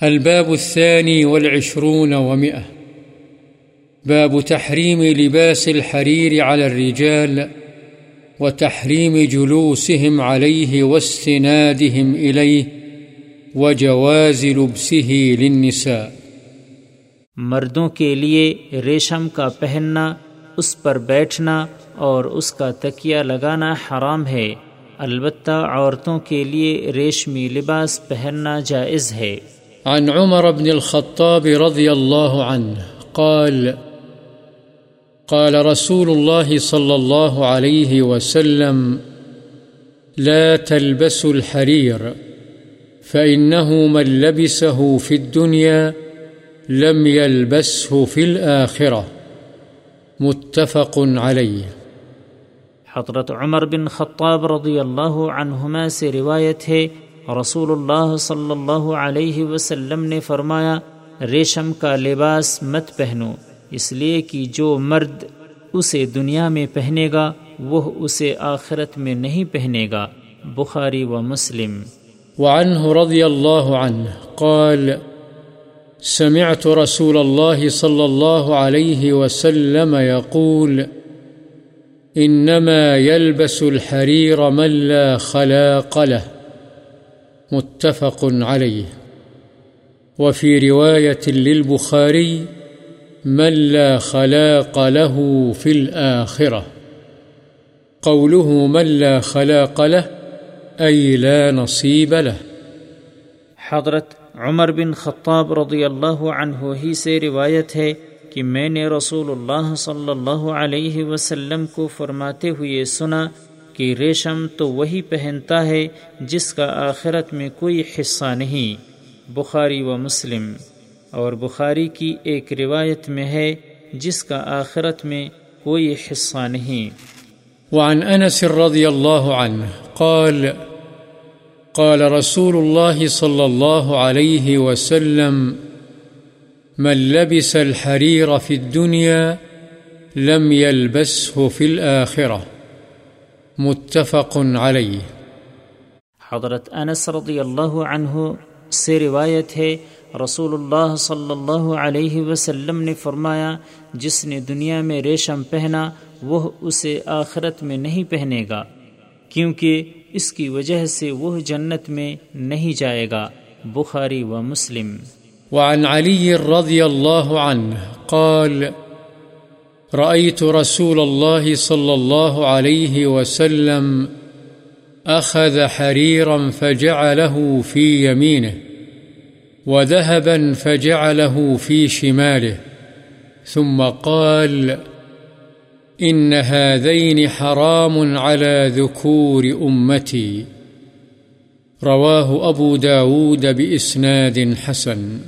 الباب الثاني والعشرون ومئة. باب تحريم لباس الحرير على الرجال وتحريم جلوسهم عليه واستنادهم إليه وجواز لبسه للنساء. مردوں کے لیے ریشم کا پہننا، اس پر بیٹھنا اور اس کا تکیہ لگانا حرام ہے۔ البتہ عورتوں کے لیے ریشمی لباس پہننا جائز ہے۔ عن عمر بن الخطاب رضي الله عنه قال قال رسول الله صلى الله عليه وسلم، لا تلبسوا الحرير، فإنه من لبسه في الدنيا لم يلبسه في الآخرة. متفق عليه. حضرت عمر بن خطاب رضی اللہ عنہما سے روایت ہے رسول اللہ صلی اللہ علیہ وسلم نے فرمایا، ریشم کا لباس مت پہنو، اس لیے کہ جو مرد اسے دنیا میں پہنے گا، وہ اسے آخرت میں نہیں پہنے گا۔ بخاری و مسلم۔ وعنه رضي الله عنه قال، سمعت رسول الله صلى الله عليه وسلم يقول إنما يلبس الحرير من لا خلاق له متفق عليه. وفي رواية للبخاري، من لا خلاق له في الآخرة. قوله من لا خلاق له، أي لا نصيب له. حضرت عمر بن خطاب رضی اللہ عنہ ہی سے روایت ہے کہ میں نے رسول اللہ صلی اللہ علیہ وسلم کو فرماتے ہوئے سنا کہ ریشم تو وہی پہنتا ہے جس کا آخرت میں کوئی حصہ نہیں۔ بخاری و مسلم۔ اور بخاری کی ایک روایت میں ہے جس کا آخرت میں کوئی حصہ نہیں۔ وعن أنس رضي الله عنه قال قال رسول الله صلى الله عليه وسلم، من لبس الحرير في الدنيا لم يلبسه في الآخرة متفق عليه حضرت انس رضی اللہ عنہ سے روایت ہے رسول اللہ صلی اللہ علیہ وسلم نے فرمایا جس نے دنیا میں ریشم پہنا وہ اسے آخرت میں نہیں پہنے گا کیونکہ اس کی وجہ سے وہ جنت میں نہیں جائے گا۔ بخاری و مسلم۔ وعن علي رضي الله عنه قال رأيت رسول الله صلى الله عليه وسلم أخذ حريرا فجعله في يمينه وذهبا فجعله في شماله، ثم قال إن هذين حرام على ذكور أمتي. رواه أبو داود بإسناد حسن.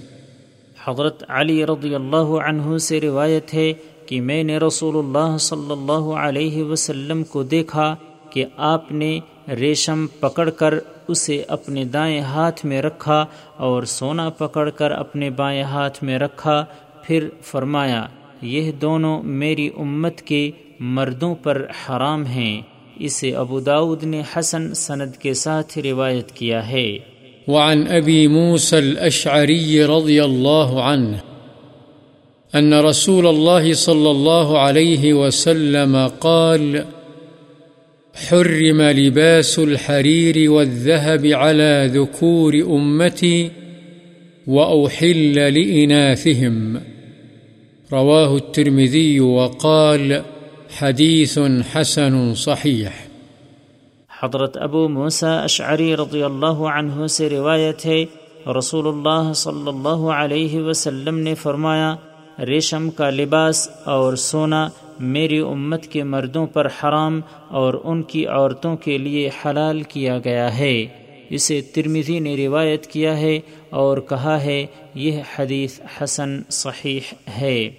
حضرت علی رضی اللہ عنہ سے روایت ہے کہ میں نے رسول اللہ صلی اللہ علیہ وسلم کو دیکھا کہ آپ نے ریشم پکڑ کر اسے اپنے دائیں ہاتھ میں رکھا اور سونا پکڑ کر اپنے بائیں ہاتھ میں رکھا، پھر فرمایا، یہ دونوں میری امت کے مردوں پر حرام ہیں۔ اسے ابو داود نے حسن سند کے ساتھ روایت کیا ہے۔ وعن أبي موسى الأشعري رضي الله عنه أن رسول الله صلى الله عليه وسلم قال، حرم لباس الحرير والذهب على ذكور أمتي وأحل لإناثهم. رواه الترمذي وقال، حديث حسن صحيح. حضرت ابو موسیٰ اشعری رضی اللہ عنہ سے روایت ہے، رسول اللہ صلی اللہ علیہ وسلم نے فرمایا ریشم کا لباس اور سونا میری امت کے مردوں پر حرام اور ان کی عورتوں کے لیے حلال کیا گیا ہے۔ اسے ترمیزی نے روایت کیا ہے اور کہا ہے، یہ حدیث حسن صحیح ہے۔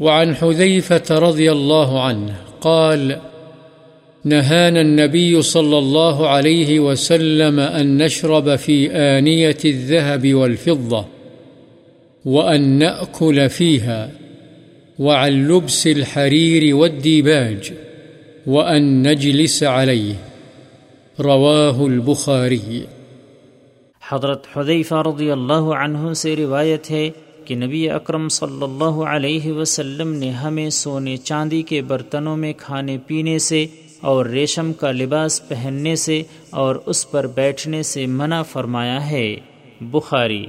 وعن حذيفة رضي الله عنه قال، نهانا النبي صلى الله عليه وسلم أن نشرب في آنية الذهب والفضة۔ وأن نأكل فيها وعن لبس الحرير والديباج وأن نجلس عليه رواه البخاري حضرت حدیفہ رضی اللہ عنہ سے روایت ہے کہ نبی اکرم صلی اللہ علیہ وسلم نے ہمیں سونے چاندی کے برتنوں میں کھانے پینے سے اور ریشم کا لباس پہننے سے اور اس پر بیٹھنے سے منع فرمایا ہے۔ بخاری